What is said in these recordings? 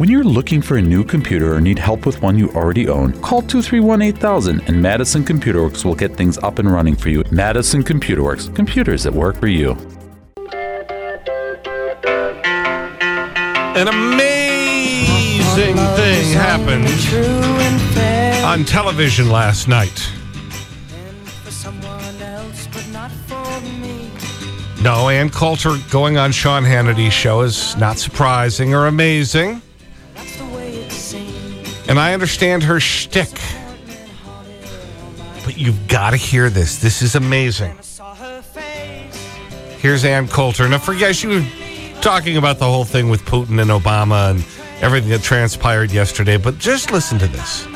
When you're looking for a new computer or need help with one you already own, call 231 8000 and Madison Computer Works will get things up and running for you. Madison Computer Works, computers that work for you. An amazing thing happened on television last night. No, Ann Coulter going on Sean Hannity's show is not surprising or amazing. And I understand her shtick. But you've got to hear this. This is amazing. Here's Ann Coulter. Now, forget she was talking about the whole thing with Putin and Obama and everything that transpired yesterday, but just listen to this.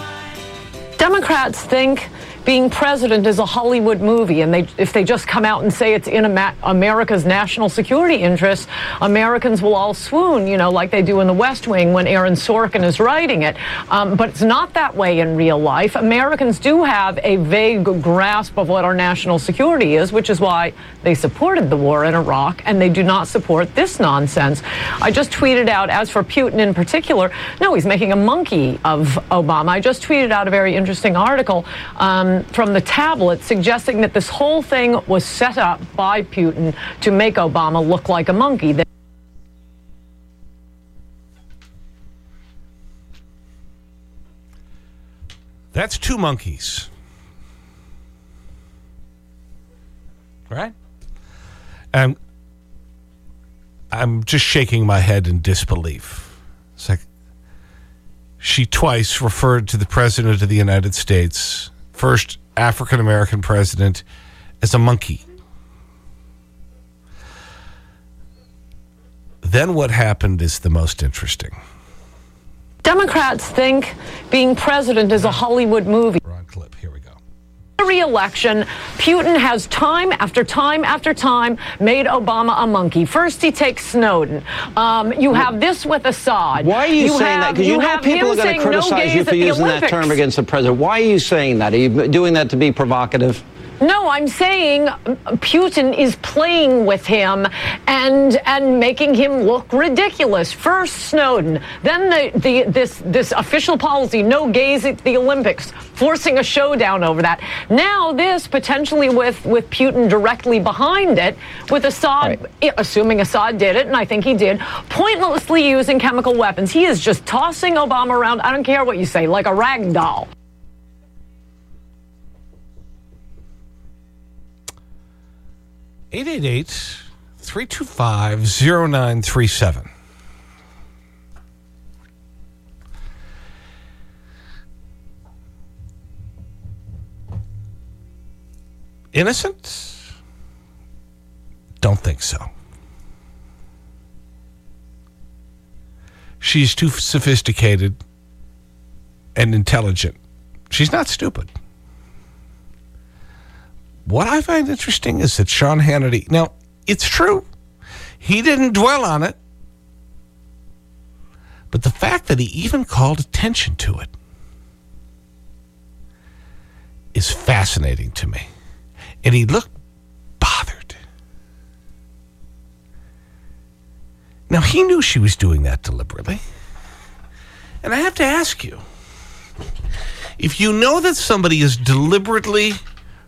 Democrats think being president is a Hollywood movie, and they, if they just come out and say it's in America's national security interests, Americans will all swoon, you know, like they do in the West Wing when Aaron Sorkin is writing it. Um, but it's not that way in real life. Americans do have a vague grasp of what our national security is, which is why they supported the war in Iraq, and they do not support this nonsense. I just tweeted out, as for Putin in particular, no, he's making a monkey of Obama. I just tweeted out a very interesting article. Um, from the tablet suggesting that this whole thing was set up by Putin to make Obama look like a monkey. That's two monkeys. Right? And I'm just shaking my head in disbelief. It's like she twice referred to the President of the United States first African American president as a monkey. Then what happened is the most interesting. Democrats think being president is a Hollywood movie. Clip. Here we go re-election, Putin has time after time after time made Obama a monkey. First, he takes Snowden. Um, you have this with Assad. Why are you, you saying have, that? Because you, you, know people are going to criticize no you for using that term against the president. Why are you saying that? Are you doing that to be provocative? No, I'm saying Putin is playing with him and and making him look ridiculous. First Snowden, then the, the this this official policy, no gays at the Olympics, forcing a showdown over that. Now this potentially with with Putin directly behind it, with Assad, right. assuming Assad did it, and I think he did, pointlessly using chemical weapons. He is just tossing Obama around. I don't care what you say, like a rag doll. 888 325 0937. Innocent? Don't think so. She's too sophisticated and intelligent. She's not stupid. What I find interesting is that Sean Hannity, now, it's true. He didn't dwell on it. But the fact that he even called attention to it is fascinating to me. And he looked bothered. Now, he knew she was doing that deliberately. And I have to ask you if you know that somebody is deliberately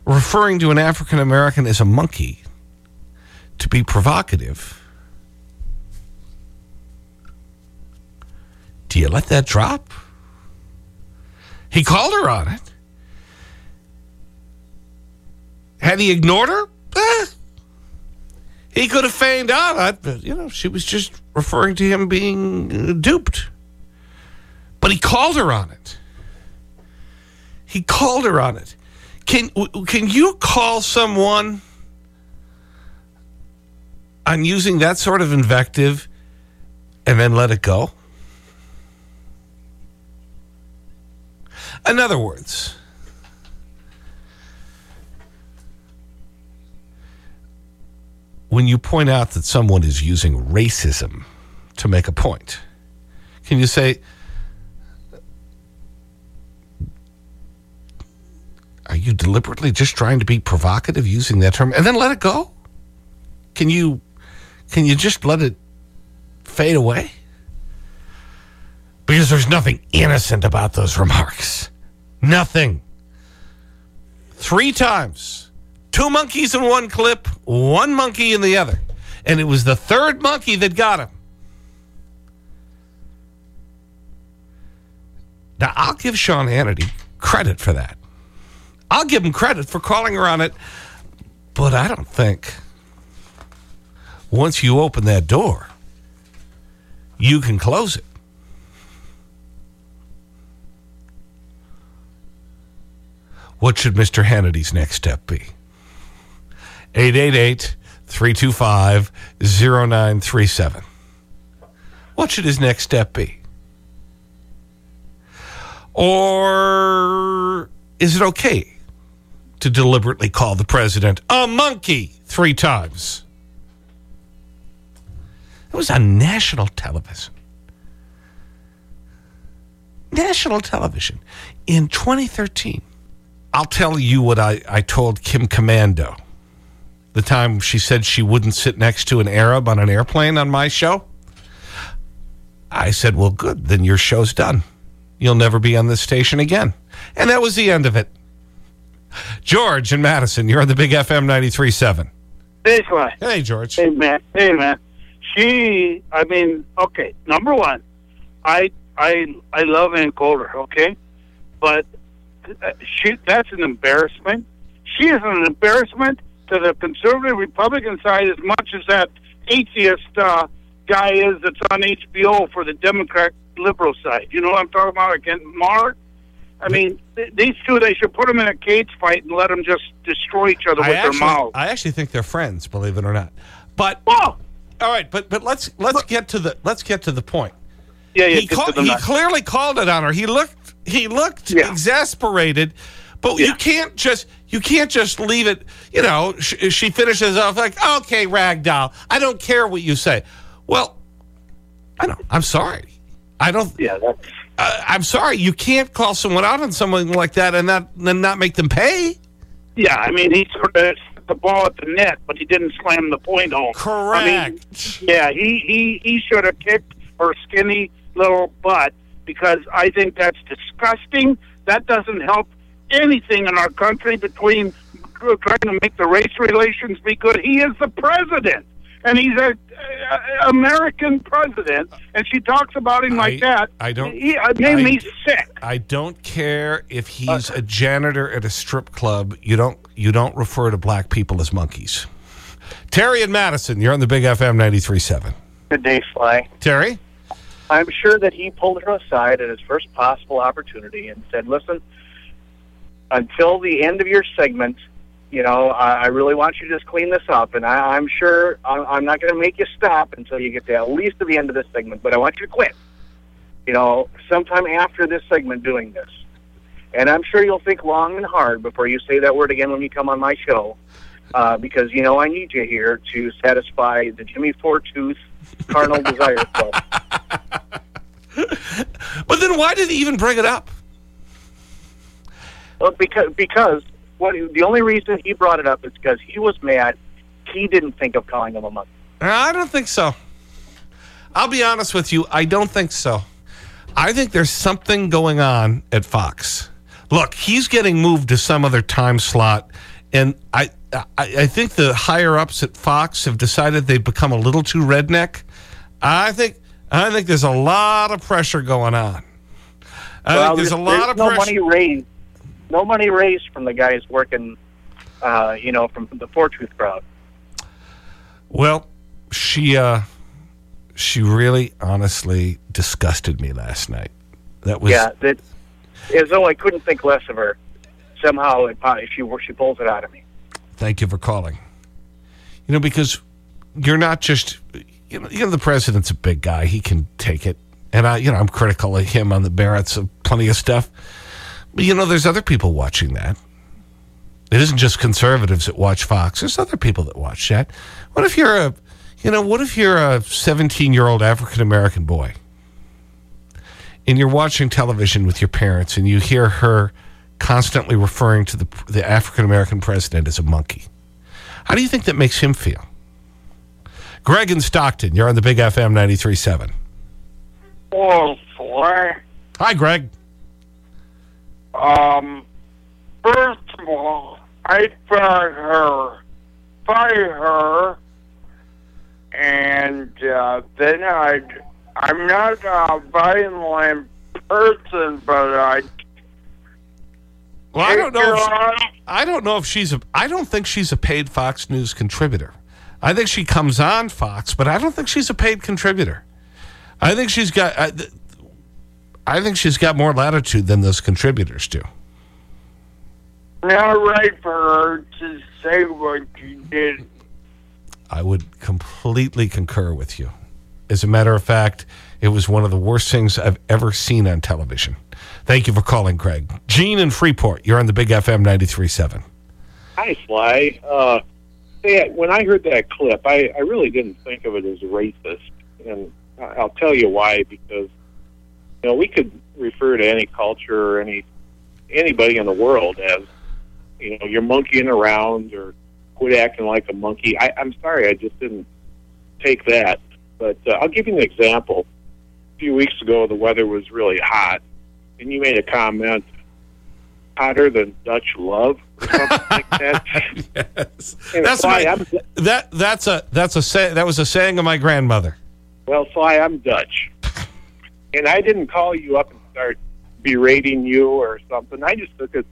referring to an African American as a monkey to be provocative, do you let that drop? He called her on it. Had he ignored her? Eh. He could have feigned out. Oh, you know, she was just referring to him being duped. But he called her on it. He called her on it. Can, can you call someone on using that sort of invective and then let it go? In other words, when you point out that someone is using racism to make a point, can you say, Are you deliberately just trying to be provocative using that term and then let it go? Can you, can you just let it fade away? Because there's nothing innocent about those remarks. Nothing. Three times. Two monkeys in one clip, one monkey in the other. And it was the third monkey that got him. Now, I'll give Sean Hannity credit for that. I'll give him credit for calling her on it, but I don't think once you open that door, you can close it. What should Mr. Hannity's next step be? 888-325-0937. What should his next step be? Or is it okay to deliberately call the president a monkey three times? It was on national television. National television in 2013. I'll tell you what I, I told Kim Komando the time she said she wouldn't sit next to an Arab on an airplane on my show. I said, well, good, then your show's done. You'll never be on this station again. And that was the end of it. George in Madison, you're on the Big FM 93.7. This Sly. Hey, George. Hey, man. Hey, man. She, I mean, okay, number one, I, I, I love Ann Coulter, okay? But uh, she, that's an embarrassment. She is an embarrassment to the conservative Republican side as much as that atheist uh, guy is that's on HBO for the Democrat liberal side. You know what I'm talking about? Again, Mark. I mean, th these two, they should put them in a cage fight and let them just destroy each other I with actually, their mouths. I actually think they're friends, believe it or not. But oh, all right, but but let's let's get to the let's get to the point. yeah, yeah. he, call, he clearly called it on her. He looked he looked Yeah. exasperated, but you can't just you can't just leave it. You know, she, she finishes off like, "Okay, ragdoll, I don't care what you say." Well, I don't. I'm sorry. I don't. yeah, that's Uh, I'm sorry. You can't call someone out on something like that and not and not make them pay. yeah. I mean, he sort of hit the ball at the net, but he didn't slam the point home. I mean, Correct. yeah, he he he should have kicked her skinny little butt because I think that's disgusting. That doesn't help anything in our country between trying to make the race relations be good. He is the president, and he's a, a American president, and she talks about him like I- that. I don't- He, it made I- me sick. I don't care if Uh, he's a janitor at a strip club. You don't you don't refer to black people as monkeys. Terry and Madison, you're on the Big FM 93.7. Good day, Sly. Terry? I'm sure that he pulled her aside at his first possible opportunity and said, "Listen, until the end of your segment, you know, I, I really want you to just clean this up, and I, I'm sure I'm, I'm not going to make you stop until you get to at least to the end of this segment, but I want you to quit. You know, sometime after this segment, doing this." And I'm sure you'll think long and hard before you say that word again when you come on my show, uh, because you know I need you here to satisfy the Jimmy Four Tooth carnal desire. But then why did he even bring it up? Well, because because what the only reason he brought it up is because he was mad. He didn't think of calling him a monkey. I don't think so. I'll be honest with you. I don't think so. I think there's something going on at Fox. Look, he's getting moved to some other time slot. And I, I, I think the higher ups at Fox have decided they've become a little too redneck. I think, I think there's a lot of pressure going on. I think there's a lot of no pressure. money raised. No money raised from the guys working, uh, you know, from the Four Tooth crowd. Well, she uh she really honestly disgusted me last night. That was Yeah, that as though I couldn't think less of her. Somehow, it, she she pulls it out of me. thank you for calling. You know because you're not just you know, you know the president's a big guy. He can take it. And I you know I'm critical of him on the merits of plenty of stuff. You know there's other people watching that. It isn't just conservatives that watch Fox. There's other people that watch that. What if you're a, you know, what if you're a 17 year old African American boy and you're watching television with your parents and you hear her constantly referring to the, the African American president as a monkey? How do you think that makes him feel? Greg in Stockton, you're on the Big FM 93.7. Oh, boy. Hi, Greg. Um, first of all, I found her, fire her, and uh, then I, I'm not a violent person, but I. Well, I don't know. If she, I don't know if she's a. I don't think she's a paid Fox News contributor. I think she comes on Fox, but I don't think she's a paid contributor. I think she's got. I, I think she's got more latitude than those contributors do. Not right for her to say what she did. I would completely concur with you. As a matter of fact, it was one of the worst things I've ever seen on television. Thank you for calling, Craig. Gene in Freeport, you're on the Big FM 93.7. Hi, Sly. Uh, hey, when I heard that clip, I, I really didn't think of it as racist. And I'll tell you why, because, you know, we could refer to any culture or any anybody in the world as, you know, you're monkeying around or quit acting like a monkey. I, I'm sorry, I just didn't take that. But uh, I'll give you an example. A few weeks ago, the weather was really hot, and you made a comment hotter than Dutch love or something like that. yes. That's my, that that's a that's a say, that was a saying of my grandmother. Well, Sly, I'm Dutch, and I didn't call you up and start berating you or something. I just took it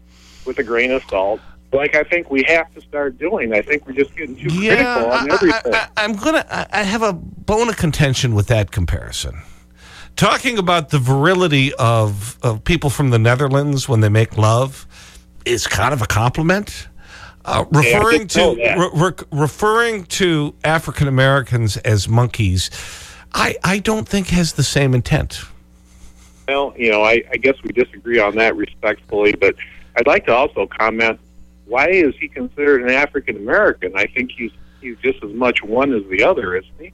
with a grain of salt. Like I think we have to start doing. I think we're just getting too yeah, critical on everything. I, I, I'm gonna. I have a bone of contention with that comparison talking about the virility of, of people from the Netherlands when they make love is kind of a compliment. Uh, referring yeah, to re, re, referring to African Americans as monkeys, I, I don't think has the same intent. Well, you know, I, I guess we disagree on that respectfully, but I'd like to also comment why is he considered an African American? I think he's, he's just as much one as the other, isn't he?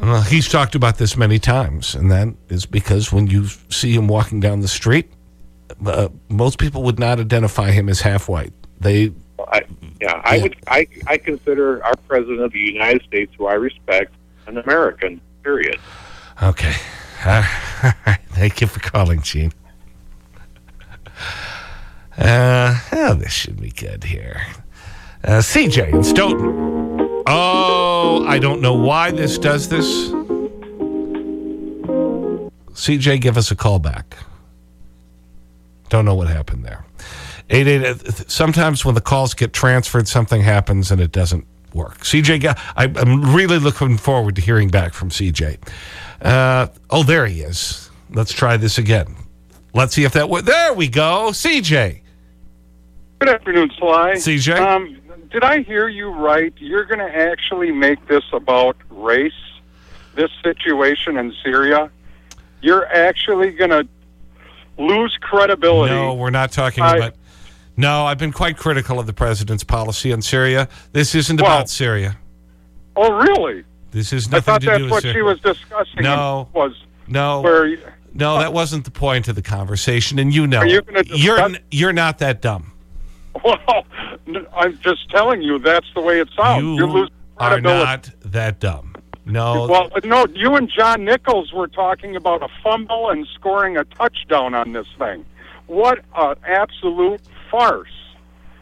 Well, he's talked about this many times, and that is because when you see him walking down the street, uh, most people would not identify him as half white. They, I, yeah, I would. I I consider our president of the United States, who I respect, an American. Period. Okay. Uh, thank you for calling, Gene. Uh, oh, this should be good here. Uh, CJ in Stoughton. Oh, I don't know why this does this. CJ, give us a call back. Don't know what happened there. 88, sometimes when the calls get transferred, something happens and it doesn't work. CJ, I, am really looking forward to hearing back from CJ. Uh, oh, there he is. Let's try this again. Let's see if that works. There we go. CJ. Good afternoon, Sly. CJ. Um, did I hear you right? You're going to actually make this about race, this situation in Syria? You're actually going to lose credibility. No, we're not talking I, about. No, I've been quite critical of the president's policy on Syria. This isn't well, about Syria. Oh, really? This is nothing to do with I thought that's what she was discussing. No, was no, where, no, that wasn't the point of the conversation, and you know, you you're you're not that dumb. Well, I'm just telling you that's the way it sounds. You, are not that dumb. No. Well, no, you and John Nichols were talking about a fumble and scoring a touchdown on this thing. What an absolute farce,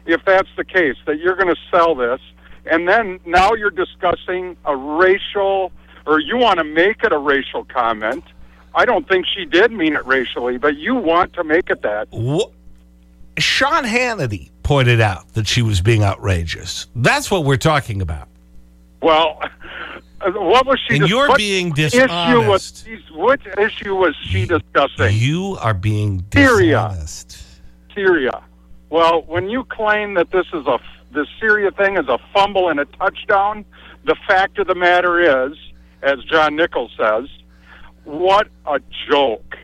if that's the case, that you're going to sell this. And then now you're discussing a racial, or you want to make it a racial comment. I don't think she did mean it racially, but you want to make it that. What? Sean Hannity pointed out that she was being outrageous. That's what we're talking about. Well, what was she? And you're being dishonest. Issue was, what issue was she discussing? You are being dishonest. Syria. Syria. Well, when you claim that this is a the Syria thing is a fumble and a touchdown, the fact of the matter is, as John Nichols says, what a joke.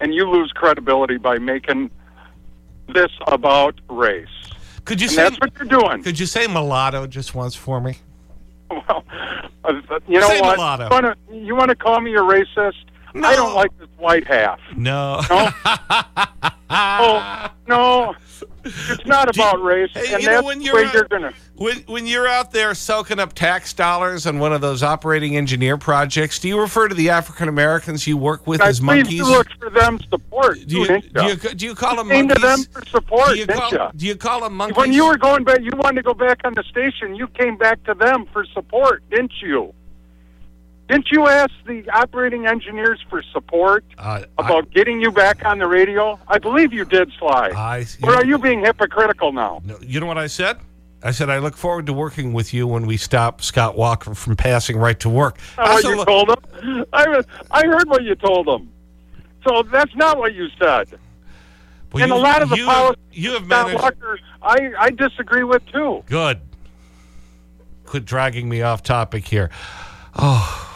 And you lose credibility by making this about race. Could you and say that's what you're doing? Could you say mulatto just once for me? Well, uh, you know say what? Mulatto. You want to call me a racist? No. I don't like this white half. No. No. oh, no. It's not about race, Hey, and you know, when you're out- you're to. When, when you're out there soaking up tax dollars on one of those operating engineer projects, do you refer to the African Americans you work with as monkeys? look for them support, do, you, do, you, do you call them came to them for support, do, you call, ya? do you call them monkeys? When you were going back, you wanted to go back on the station. You came back to them for support, didn't you? Didn't you ask the operating engineers for support Uh, about getting you back on the radio? I believe you did, Sly. I, or are you being hypocritical now? No, you know what I said? I said, I look forward to working with you when we stop Scott Walker from passing right to work. I what you told them. I, was- I heard what you told them. So that's not what you said. well, and a you- lot of the you, policies you have Scott managed. Walker, I, I disagree with too. Good. Quit dragging me off topic here. Oh,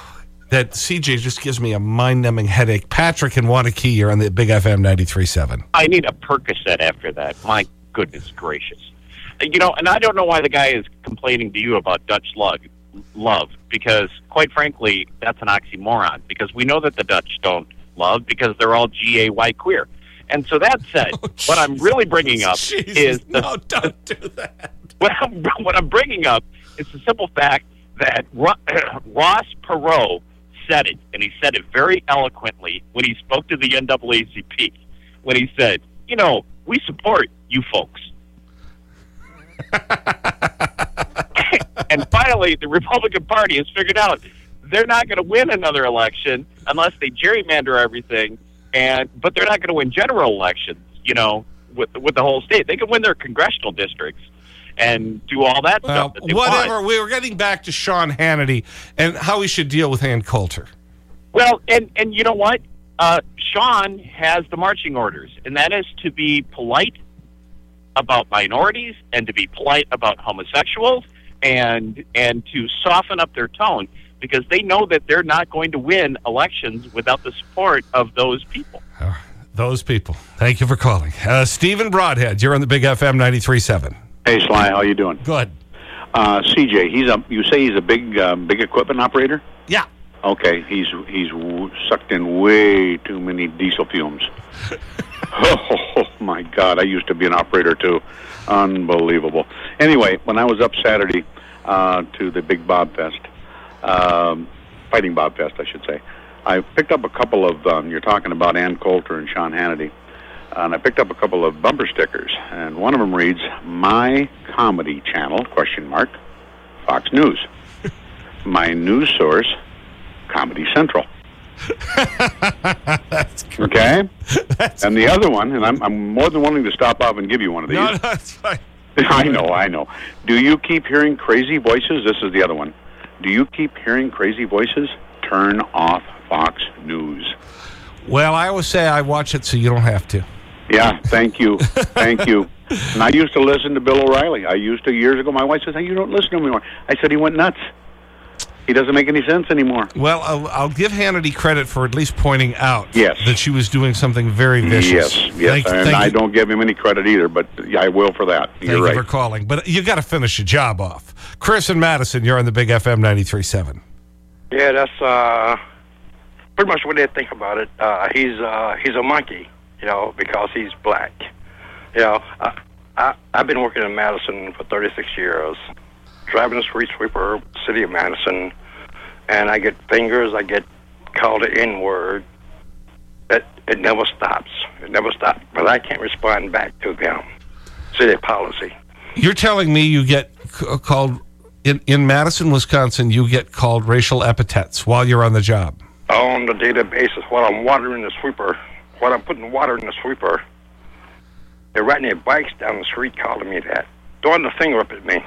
that CJ just gives me a mind numbing headache. Patrick and Waunakee, you're on the Big FM 93.7. I need a Percocet after that. My goodness gracious. You know, and I don't know why the guy is complaining to you about Dutch love, love because, quite frankly, that's an oxymoron. Because we know that the Dutch don't love because they're all G A Y queer. And so that said, oh, what I'm really bringing up Jesus, is the, no, don't do that. what I'm, what I'm bringing up is the simple fact that Ro- Ross Perot said it, and he said it very eloquently when he spoke to the NAACP. When he said, "You know, we support you folks." and finally, the Republican Party has figured out they're not going to win another election unless they gerrymander everything, and but they're not going to win general elections. You know, with with the whole state, they can win their congressional districts and do all that Well, stuff. That they want. whatever. We were getting back to Sean Hannity and how we should deal with Ann Coulter. Well, and and you know what? Uh, Sean has the marching orders, and that is to be polite about minorities and to be polite about homosexuals and and to soften up their tone because they know that they're not going to win elections without the support of those people. Those people. Thank you for calling. Uh, Stephen Broadhead, you're on the Big FM 93.7. Hey, Sly, how you doing? Good. Uh, CJ, he's a. You say he's a big, uh, big equipment operator. Yeah. Okay, he's he's w- sucked in way too many diesel fumes. oh my God! I used to be an operator too. Unbelievable. Anyway, when I was up Saturday uh, to the Big Bob Fest, um, Fighting Bob Fest, I should say, I picked up a couple of. Um, you're talking about Ann Coulter and Sean Hannity, and I picked up a couple of bumper stickers, and one of them reads "My Comedy Channel?" Question mark. Fox News. My news source, Comedy Central. That's Okay? and the other one, and I'm, I'm more than willing to stop off and give you one of these. No, no, that's fine. I know, I know. Do you keep hearing crazy voices? This is the other one. Do you keep hearing crazy voices? Turn off Fox News. Well, I always say I watch it so you don't have to. Yeah, thank you. thank you. And I used to listen to Bill O'Reilly. I used to years ago. My wife says, hey, you don't listen to him anymore. I said, he went nuts. He doesn't make any sense anymore. Well, I'll, I'll give Hannity credit for at least pointing out Yes. that she was doing something very vicious. Yes, yes. Thank, and thank I you, don't give him any credit either, but I will for that. thank You're you for calling. But you got to finish your job off. Chris and Madison, you're on the Big FM 93.7. Yeah, that's uh, pretty much what they think about it. Uh, he's uh, he's a monkey, you know, because he's black. You know, I, I I've been working in Madison for 36 years, driving the street sweeper, city of Madison, and I get fingers, I get called the N word. It it never stops. It never stops. But I can't respond back to them. City policy. You're telling me you get c- uh, called, in, in Madison, Wisconsin, you get called racial epithets while you're on the job. on a daily basis while I'm watering the sweeper, while I'm putting water in the sweeper. They're riding their bikes down the street calling me that, throwing the finger up at me.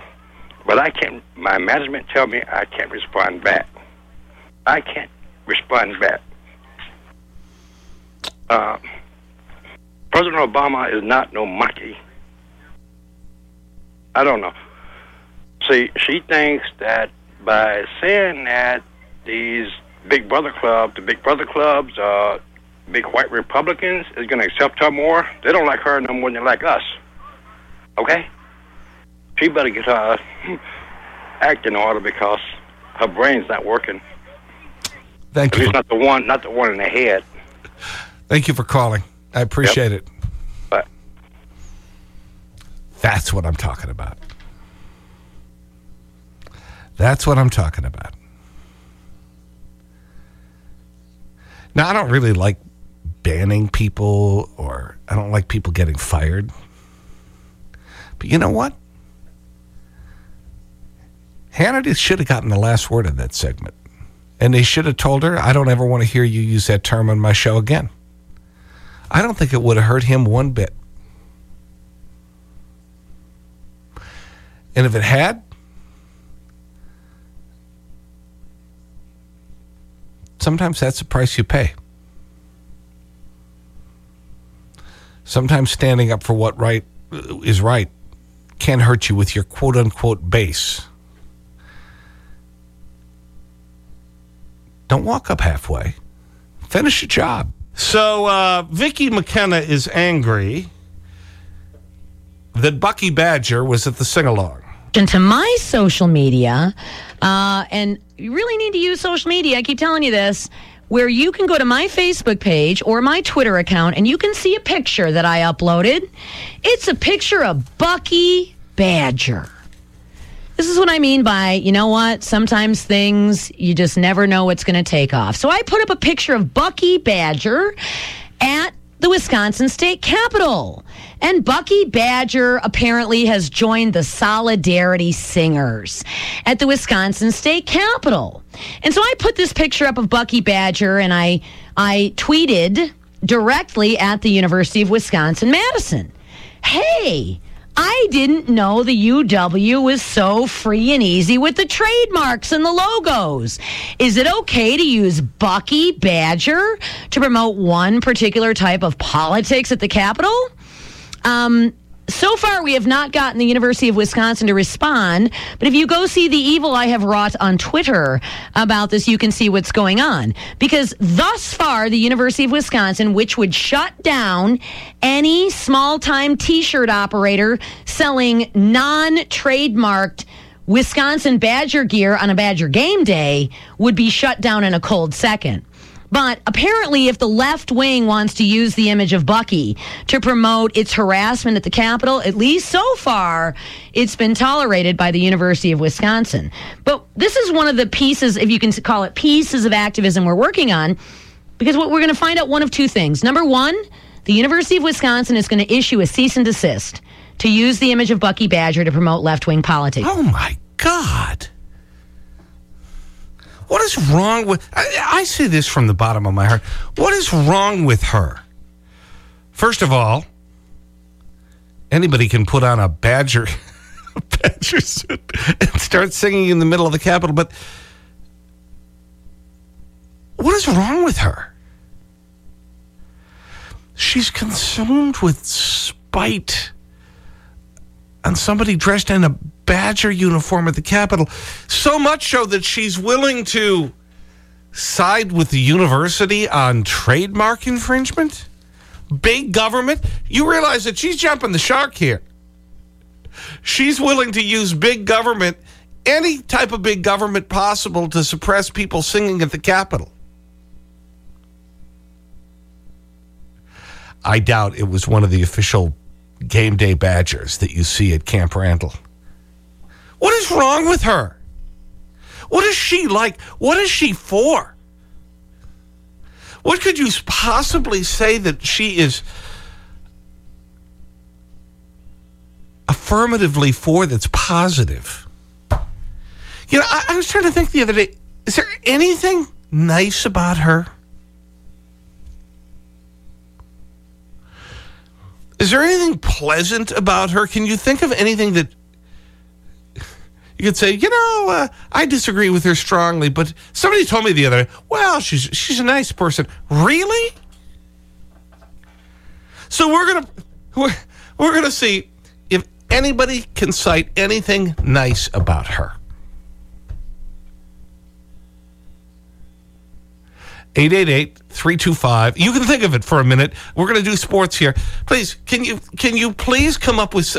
But I can't, my management tell me I can't respond back. I can't respond back. Uh, President Obama is not no monkey. I don't know. See, she thinks that by saying that these Big Brother clubs, the Big Brother clubs, uh, big white Republicans is going to accept her more. They don't like her no more than they like us. Okay? She better get her act in order because her brain's not working. Thank At you. least not the one, not the one in the head. Thank you for calling. I appreciate it. But That's what I'm talking about. That's what I'm talking about. Now, I don't really like banning people or I don't like people getting fired. But you know what? Hannity should have gotten the last word in that segment. And they should have told her, I don't ever want to hear you use that term on my show again. I don't think it would have hurt him one bit. And if it had, sometimes that's the price you pay. Sometimes standing up for what right is right can hurt you with your quote unquote base. Don't walk up halfway. Finish your job. So uh, Vicki McKenna is angry that Bucky Badger was at the sing along. Into my social media, uh, and you really need to use social media. I keep telling you this where you can go to my Facebook page or my Twitter account and you can see a picture that I uploaded. It's a picture of Bucky Badger. This is what I mean by, you know what? Sometimes things you just never know what's going to take off. So I put up a picture of Bucky Badger at the Wisconsin State Capitol. And Bucky Badger apparently has joined the Solidarity Singers at the Wisconsin State Capitol. And so I put this picture up of Bucky Badger and I I tweeted directly at the University of Wisconsin Madison. Hey, I didn't know the UW was so free and easy with the trademarks and the logos. Is it okay to use Bucky Badger to promote one particular type of politics at the Capitol? Um, so far, we have not gotten the University of Wisconsin to respond. But if you go see the evil I have wrought on Twitter about this, you can see what's going on. Because thus far, the University of Wisconsin, which would shut down any small time t shirt operator selling non trademarked Wisconsin Badger gear on a Badger game day, would be shut down in a cold second. But apparently, if the left wing wants to use the image of Bucky to promote its harassment at the Capitol, at least so far, it's been tolerated by the University of Wisconsin. But this is one of the pieces, if you can call it pieces of activism we're working on, because what we're going to find out one of two things. Number one, the University of Wisconsin is going to issue a cease and desist to use the image of Bucky Badger to promote left wing politics. Oh, my God. What is wrong with, I, I say this from the bottom of my heart. What is wrong with her? First of all, anybody can put on a badger, a badger suit and start singing in the middle of the Capitol, but what is wrong with her? She's consumed with spite on somebody dressed in a Badger uniform at the Capitol. So much so that she's willing to side with the university on trademark infringement? Big government? You realize that she's jumping the shark here. She's willing to use big government, any type of big government possible to suppress people singing at the Capitol. I doubt it was one of the official game day badgers that you see at Camp Randall. What is wrong with her? What is she like? What is she for? What could you possibly say that she is affirmatively for that's positive? You know, I, I was trying to think the other day, is there anything nice about her? Is there anything pleasant about her? Can you think of anything that you could say, you know, uh, I disagree with her strongly, but somebody told me the other day, well, she's, she's a nice person. Really? So we're going to, we're, we're going to see if anybody can cite anything nice about her. 888-325. You can think of it for a minute. We're going to do sports here. Please, can you, can you please come up with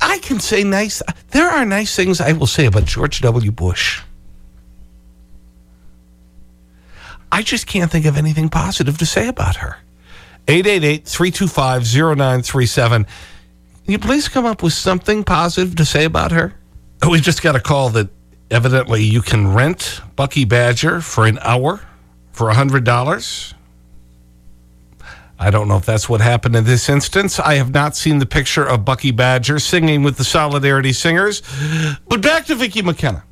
I can say nice, there are nice things I will say about George W. Bush. I just can't think of anything positive to say about her. 888 325 0937. Can you please come up with something positive to say about her? Oh, we just got a call that evidently you can rent Bucky Badger for an hour for $100. I don't know if that's what happened in this instance. I have not seen the picture of Bucky Badger singing with the Solidarity Singers. But back to Vicki McKenna.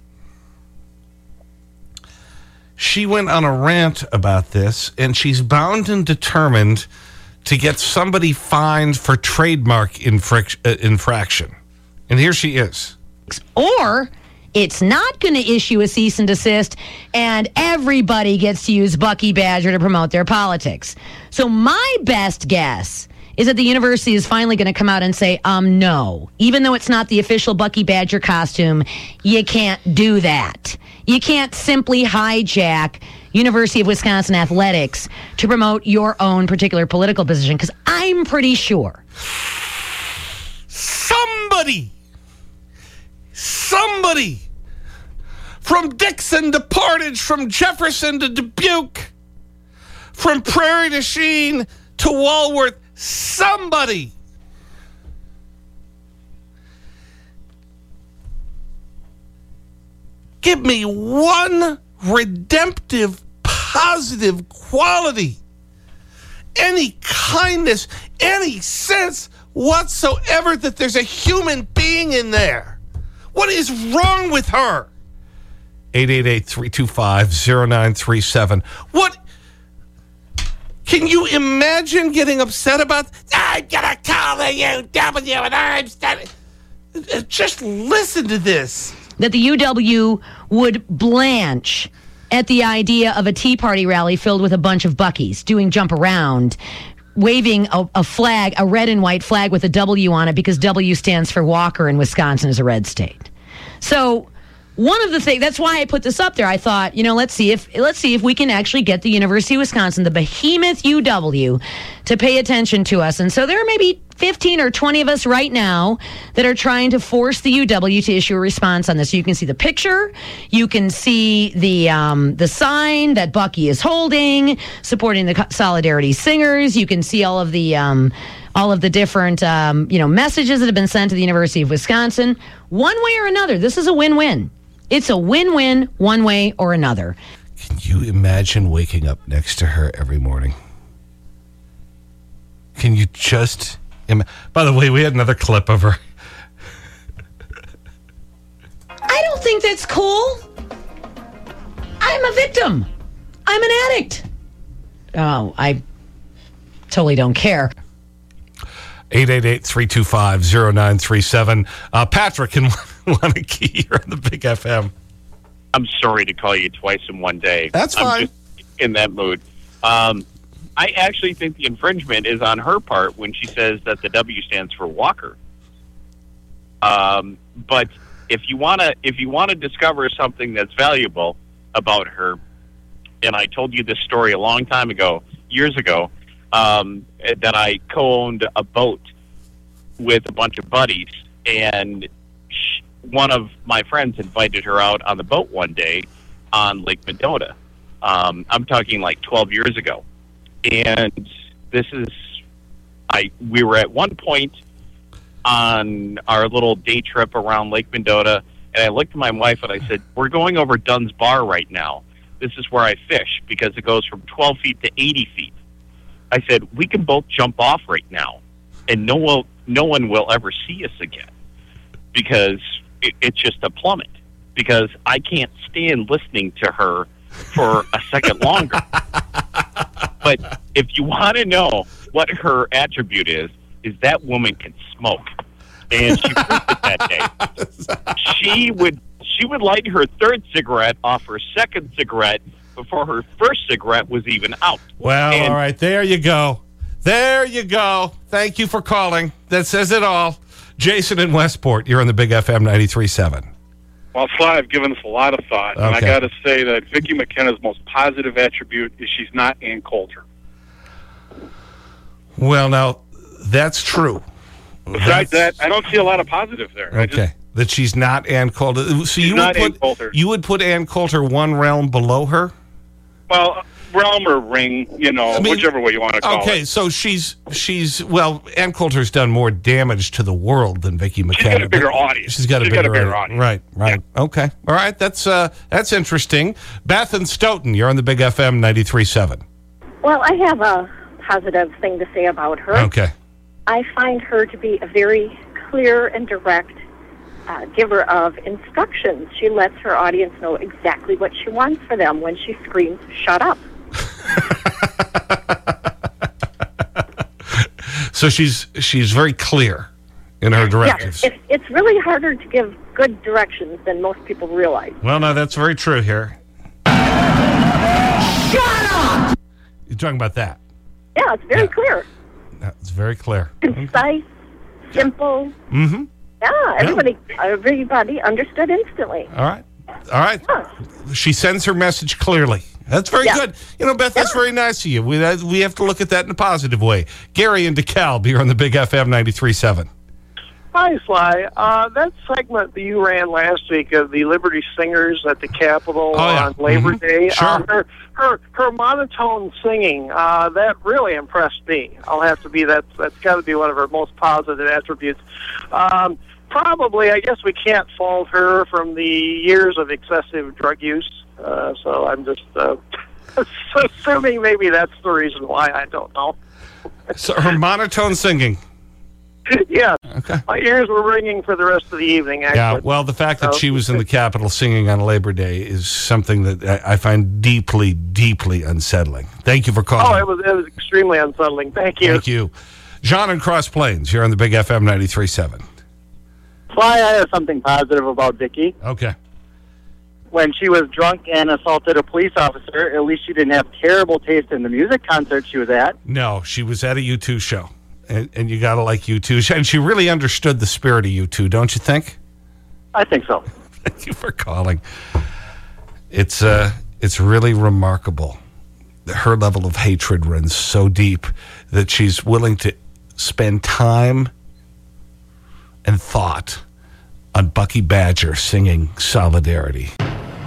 She went on a rant about this, and she's bound and determined to get somebody fined for trademark uh, infraction. And here she is. Or it's not going to issue a cease and desist, and everybody gets to use Bucky Badger to promote their politics. So, my best guess is that the university is finally going to come out and say, um, no, even though it's not the official Bucky Badger costume, you can't do that. You can't simply hijack University of Wisconsin athletics to promote your own particular political position because I'm pretty sure somebody somebody from Dixon to Portage, from Jefferson to Dubuque, from Prairie du Chien to Walworth, somebody. Give me one redemptive, positive quality, any kindness, any sense whatsoever that there's a human being in there. What is wrong with her? 888-325-0937. What? Can you imagine getting upset about, I'm going to call the UW and I'm standing. Uh, just listen to this. That the UW would blanch at the idea of a Tea Party rally filled with a bunch of Buckies doing jump around, waving a, a, flag, a red and white flag with a W on it because W stands for Walker and Wisconsin is a red state. So one of the things that's why I put this up there. I thought, you know, let's see if let's see if we can actually get the University of Wisconsin, the behemoth UW, to pay attention to us. And so there are maybe 15 or 20 of us right now that are trying to force the UW to issue a response on this. You can see the picture, you can see the um, the sign that Bucky is holding, supporting the Solidarity Singers. You can see all of the um, all of the different um, you know messages that have been sent to the University of Wisconsin. One way or another, this is a win-win. It's a win win one way or another. Can you imagine waking up next to her every morning? Can you just. By the way, we had another clip of her. I don't think that's cool. I'm a victim. I'm an addict. Oh, I totally don't care. 888-325-0937. Uh, Patrick in Waunakee, you're on the Big FM. I'm sorry to call you twice in one day. That's fine. I'm just in that mood. Um, I actually think the infringement is on her part when she says that the W stands for Walker. Um, but if you want to if you want to discover something that's valuable about her, and I told you this story a long time ago, years ago, um, that I co-owned a boat with a bunch of buddies, and she, one of my friends invited her out on the boat one day on Lake Mendota. Um, I'm talking like 12 years ago, and this is I. We were at one point on our little day trip around Lake Mendota, and I looked at my wife and I said, "We're going over Dunn's Bar right now. This is where I fish because it goes from 12 feet to 80 feet." I said, we can both jump off right now, and no one, no one will ever see us again because it, it's just a plummet. Because I can't stand listening to her for a second longer. but if you want to know what her attribute is, is that woman can smoke, and she proved it that day. She would she would light her third cigarette off her second cigarette before her first cigarette was even out. Well, and all right, there you go. There you go. Thank you for calling. That says it all. Jason in Westport, you're on the Big FM 93.7. Well, Sly, I've given this a lot of thought, okay. and I got to say that Vicki McKenna's most positive attribute is she's not Ann Coulter. Well, now, that's true. Besides that's... that, I don't see a lot of positive there. Okay. That she's not Ann Coulter. So you would, put, you would put Ann Coulter one realm below her? Well, realm or ring, you know, I mean, whichever way you want to call okay, it. Okay, so she's, she's well, Ann Coulter's done more damage to the world than Vicki McKenna. She's got a bigger audience. She's got, a, bigger, got a bigger audience. Right, right. Yeah. Okay. All right, that's, uh, that's interesting. Beth and Stoughton, you're on the Big FM 93.7. Well, I have a positive thing to say about her. Okay. I find her to be a very clear and direct uh, giver of instructions. She lets her audience know exactly what she wants for them when she screams, shut up. so she's, she's very clear in her directives. Yes, it's, it's really harder to give good directions than most people realize. Well, no, that's very true here. Shut up! You're talking about that? Yeah, it's very yeah. clear. That's very clear. Concise, simple. Mm-hmm. Yeah, everybody, yeah. everybody understood instantly. All right. All right. Yeah. She sends her message clearly. That's very yeah. good. You know, Beth, that's very nice of you. We, uh, we have to look at that in a positive way. Gary and DeKalb here on the Big FM 93.7. Hi, Sly. Uh, that segment that you ran last week of the Liberty Singers at the Capitol oh, yeah. on Labor mm -hmm. Day, sure. uh, her, her her monotone singing uh, that really impressed me. I'll have to be that. That's got to be one of her most positive attributes. Um, probably, I guess we can't fault her from the years of excessive drug use. Uh, so I'm just uh, assuming maybe that's the reason why. I don't know. so her monotone singing. yes. Okay. My ears were ringing for the rest of the evening, actually. Yeah, well, the fact that she was in the Capitol singing on Labor Day is something that I find deeply, deeply unsettling. Thank you for calling. Oh, it was, it was extremely unsettling. Thank you. Thank you. John and Cross Plains, here on the Big FM 93.7. Why I have something positive about Vicki. Okay. When she was drunk and assaulted a police officer, at least she didn't have terrible taste in the music concert she was at. No, she was at a U2 show and, and you got to like U2. And she really understood the spirit of U2, don't you think? I think so. Thank you for calling. It's, uh, it's really remarkable. That her level of hatred runs so deep that she's willing to spend time and thought on Bucky Badger singing Solidarity.